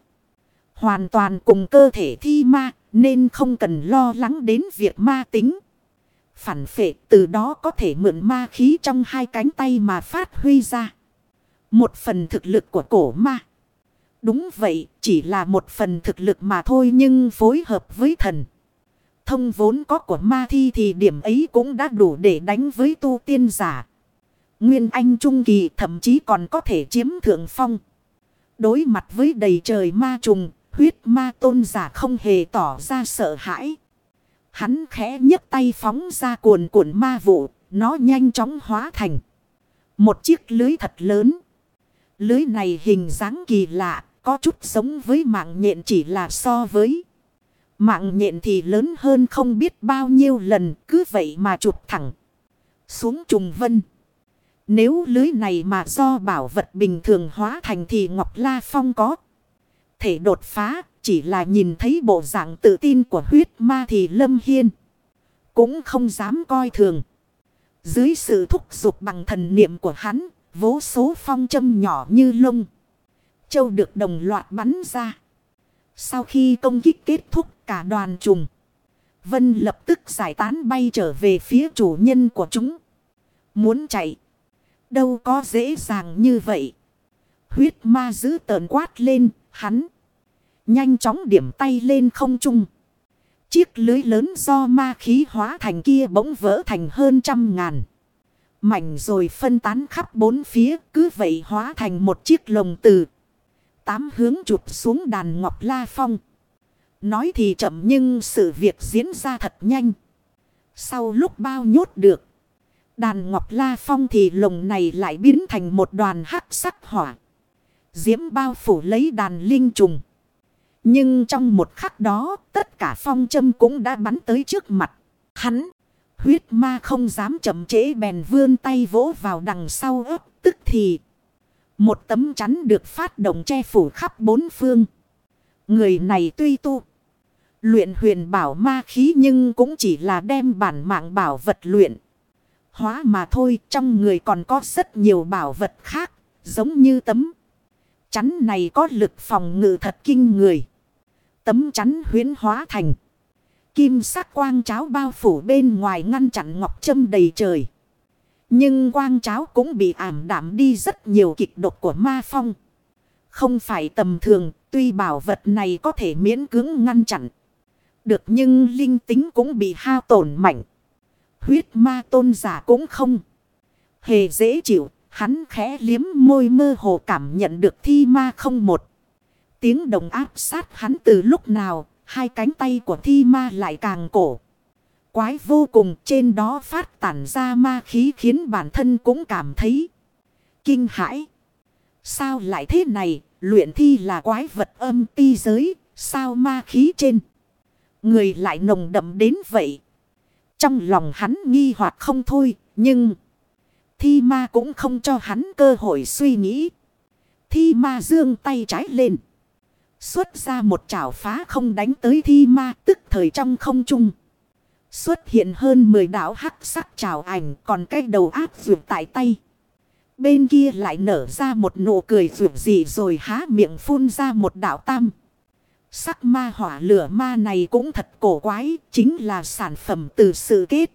Hoàn toàn cùng cơ thể thi ma nên không cần lo lắng đến việc ma tính. Phản phệ từ đó có thể mượn ma khí trong hai cánh tay mà phát huy ra. Một phần thực lực của cổ ma. Đúng vậy, chỉ là một phần thực lực mà thôi nhưng phối hợp với thần. Thông vốn có của ma thi thì điểm ấy cũng đã đủ để đánh với tu tiên giả. Nguyên Anh Trung Kỳ thậm chí còn có thể chiếm thượng phong. Đối mặt với đầy trời ma trùng, huyết ma tôn giả không hề tỏ ra sợ hãi. Hắn khẽ nhấc tay phóng ra cuồn cuộn ma vụ, nó nhanh chóng hóa thành. Một chiếc lưới thật lớn. Lưới này hình dáng kỳ lạ, có chút giống với mạng nhện chỉ là so với Mạng nhện thì lớn hơn không biết bao nhiêu lần cứ vậy mà chụp thẳng. Xuống trùng vân. Nếu lưới này mà do bảo vật bình thường hóa thành thì Ngọc La Phong có. Thể đột phá chỉ là nhìn thấy bộ dạng tự tin của huyết ma thì Lâm Hiên. Cũng không dám coi thường. Dưới sự thúc giục bằng thần niệm của hắn, vô số phong châm nhỏ như lông. Châu được đồng loạt bắn ra. Sau khi công kích kết thúc cả đoàn trùng. Vân lập tức giải tán bay trở về phía chủ nhân của chúng. Muốn chạy. Đâu có dễ dàng như vậy. Huyết ma giữ tờn quát lên. Hắn. Nhanh chóng điểm tay lên không trung. Chiếc lưới lớn do ma khí hóa thành kia bỗng vỡ thành hơn trăm ngàn. Mảnh rồi phân tán khắp bốn phía, cứ vậy hóa thành một chiếc lồng từ. Tám hướng chụp xuống đàn ngọc la phong. Nói thì chậm nhưng sự việc diễn ra thật nhanh. Sau lúc bao nhốt được. Đàn ngọc la phong thì lồng này lại biến thành một đoàn hắc sắc hỏa. Diễm bao phủ lấy đàn linh trùng. Nhưng trong một khắc đó, tất cả phong châm cũng đã bắn tới trước mặt. Hắn, huyết ma không dám chậm trễ bèn vươn tay vỗ vào đằng sau ớt, tức thì. Một tấm chắn được phát động che phủ khắp bốn phương. Người này tuy tu. Luyện huyền bảo ma khí nhưng cũng chỉ là đem bản mạng bảo vật luyện. Hóa mà thôi trong người còn có rất nhiều bảo vật khác giống như tấm. Chắn này có lực phòng ngự thật kinh người. Tấm chắn huyến hóa thành. Kim sắc quang cháo bao phủ bên ngoài ngăn chặn ngọc châm đầy trời. Nhưng quang cháo cũng bị ảm đạm đi rất nhiều kịch độc của ma phong. Không phải tầm thường, tuy bảo vật này có thể miễn cưỡng ngăn chặn. Được nhưng linh tính cũng bị hao tổn mạnh. Huyết ma tôn giả cũng không. Hề dễ chịu, hắn khẽ liếm môi mơ hồ cảm nhận được thi ma không một. Tiếng đồng áp sát hắn từ lúc nào, hai cánh tay của thi ma lại càng cổ. Quái vô cùng trên đó phát tản ra ma khí khiến bản thân cũng cảm thấy kinh hãi. Sao lại thế này, luyện thi là quái vật âm ti giới, sao ma khí trên. Người lại nồng đậm đến vậy. Trong lòng hắn nghi hoặc không thôi, nhưng thi ma cũng không cho hắn cơ hội suy nghĩ. Thi ma dương tay trái lên. Xuất ra một chảo phá không đánh tới thi ma tức thời trong không trung. Xuất hiện hơn 10 đảo hắc sắc chảo ảnh còn cái đầu áp vượt tại tay. Bên kia lại nở ra một nụ cười vượt dị rồi há miệng phun ra một đảo tam. Sắc ma hỏa lửa ma này cũng thật cổ quái, chính là sản phẩm từ sự kết.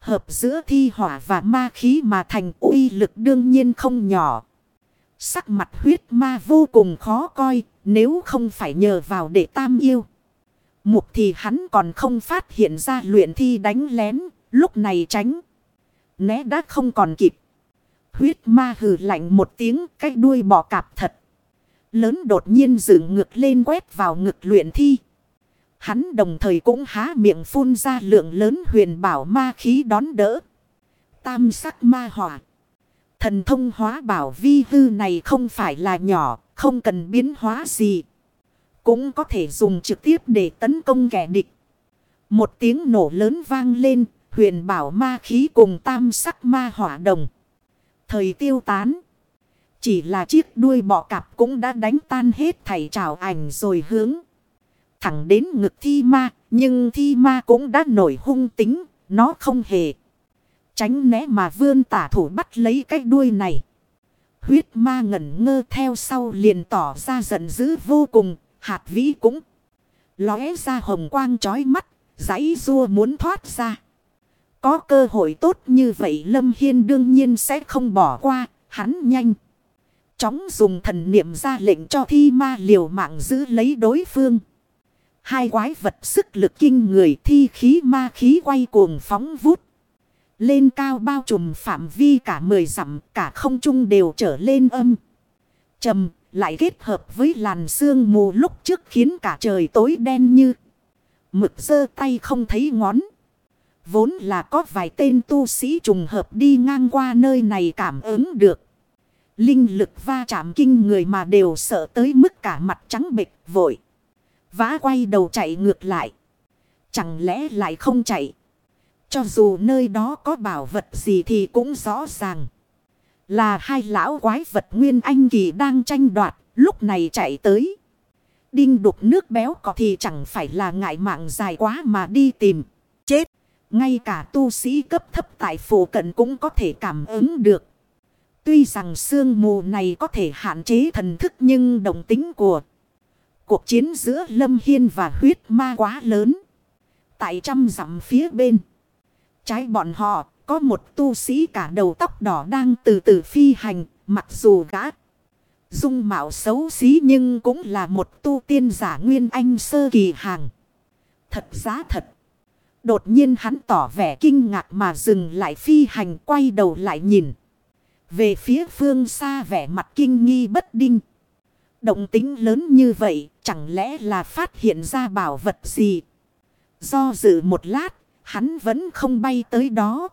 Hợp giữa thi hỏa và ma khí mà thành uy lực đương nhiên không nhỏ. Sắc mặt huyết ma vô cùng khó coi, nếu không phải nhờ vào để tam yêu. Mục thì hắn còn không phát hiện ra luyện thi đánh lén, lúc này tránh. Né đã không còn kịp. Huyết ma hừ lạnh một tiếng, cái đuôi bỏ cạp thật. Lớn đột nhiên dựng ngược lên quét vào ngực luyện thi. Hắn đồng thời cũng há miệng phun ra lượng lớn huyền bảo ma khí đón đỡ. Tam sắc ma hỏa. Thần thông hóa bảo vi hư này không phải là nhỏ, không cần biến hóa gì. Cũng có thể dùng trực tiếp để tấn công kẻ địch. Một tiếng nổ lớn vang lên, huyền bảo ma khí cùng tam sắc ma hỏa đồng. Thời tiêu tán. Chỉ là chiếc đuôi bọ cạp cũng đã đánh tan hết thảy trào ảnh rồi hướng. Thẳng đến ngực thi ma, nhưng thi ma cũng đã nổi hung tính, nó không hề. Tránh né mà vươn tả thủ bắt lấy cái đuôi này. Huyết ma ngẩn ngơ theo sau liền tỏ ra giận dữ vô cùng, hạt vĩ cũng lóe ra hồng quang trói mắt, giấy rua muốn thoát ra. Có cơ hội tốt như vậy Lâm Hiên đương nhiên sẽ không bỏ qua, hắn nhanh. Chóng dùng thần niệm ra lệnh cho thi ma liều mạng giữ lấy đối phương. Hai quái vật sức lực kinh người thi khí ma khí quay cuồng phóng vút. Lên cao bao trùm phạm vi cả mười dặm, cả không trung đều trở lên âm. trầm, lại kết hợp với làn sương mù lúc trước khiến cả trời tối đen như. Mực giơ tay không thấy ngón. Vốn là có vài tên tu sĩ trùng hợp đi ngang qua nơi này cảm ứng được. Linh lực va chạm kinh người mà đều sợ tới mức cả mặt trắng bệch, vội. Vã quay đầu chạy ngược lại. Chẳng lẽ lại không chạy. Cho dù nơi đó có bảo vật gì thì cũng rõ ràng. Là hai lão quái vật nguyên anh kỳ đang tranh đoạt. Lúc này chạy tới. Đinh đục nước béo có thì chẳng phải là ngại mạng dài quá mà đi tìm. Chết. Ngay cả tu sĩ cấp thấp tại phủ cận cũng có thể cảm ứng được. Tuy rằng sương mù này có thể hạn chế thần thức nhưng đồng tính của cuộc chiến giữa Lâm Hiên và huyết ma quá lớn. Tại trăm dặm phía bên. Trái bọn họ, có một tu sĩ cả đầu tóc đỏ đang từ từ phi hành. Mặc dù gã dung mạo xấu xí nhưng cũng là một tu tiên giả nguyên anh sơ kỳ hàng. Thật giá thật. Đột nhiên hắn tỏ vẻ kinh ngạc mà dừng lại phi hành, quay đầu lại nhìn. Về phía phương xa vẻ mặt kinh nghi bất đinh. Động tính lớn như vậy, chẳng lẽ là phát hiện ra bảo vật gì. Do dự một lát, hắn vẫn không bay tới đó.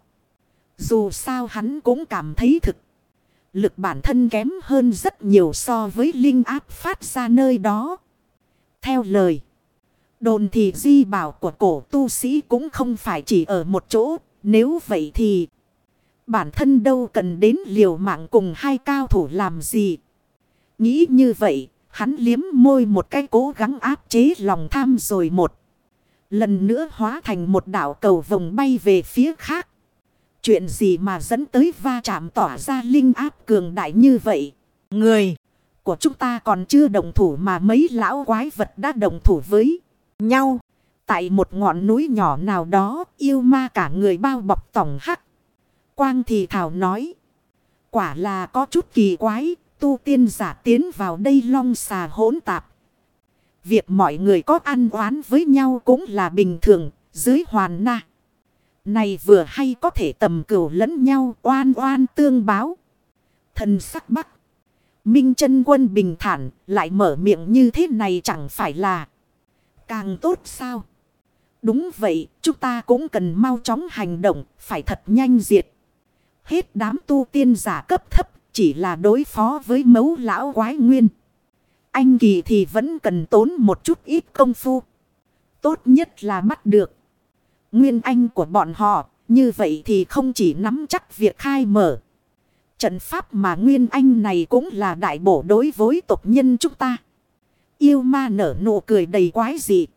Dù sao hắn cũng cảm thấy thực. Lực bản thân kém hơn rất nhiều so với linh áp phát ra nơi đó. Theo lời. Đồn thì di bảo của cổ tu sĩ cũng không phải chỉ ở một chỗ. Nếu vậy thì bản thân đâu cần đến liều mạng cùng hai cao thủ làm gì. Nghĩ như vậy, hắn liếm môi một cái cố gắng áp chế lòng tham rồi một. Lần nữa hóa thành một đảo cầu vòng bay về phía khác. Chuyện gì mà dẫn tới va chạm tỏa ra linh áp cường đại như vậy? Người của chúng ta còn chưa đồng thủ mà mấy lão quái vật đã đồng thủ với nhau. Tại một ngọn núi nhỏ nào đó, yêu ma cả người bao bọc tổng hắc. Quang thì thảo nói. Quả là có chút kỳ quái, tu tiên giả tiến vào đây long xà hỗn tạp. Việc mọi người có ăn oán với nhau cũng là bình thường, dưới hoàn na. Này vừa hay có thể tầm cửu lẫn nhau oan oan tương báo. Thần sắc bắc. Minh chân quân bình thản lại mở miệng như thế này chẳng phải là càng tốt sao? Đúng vậy, chúng ta cũng cần mau chóng hành động, phải thật nhanh diệt. Hết đám tu tiên giả cấp thấp, chỉ là đối phó với mấu lão quái nguyên. Anh kỳ thì vẫn cần tốn một chút ít công phu. Tốt nhất là mắt được. Nguyên anh của bọn họ, như vậy thì không chỉ nắm chắc việc khai mở. Trận pháp mà Nguyên Anh này cũng là đại bổ đối với tộc nhân chúng ta. Yêu ma nở nụ cười đầy quái dị.